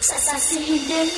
Sasasihin din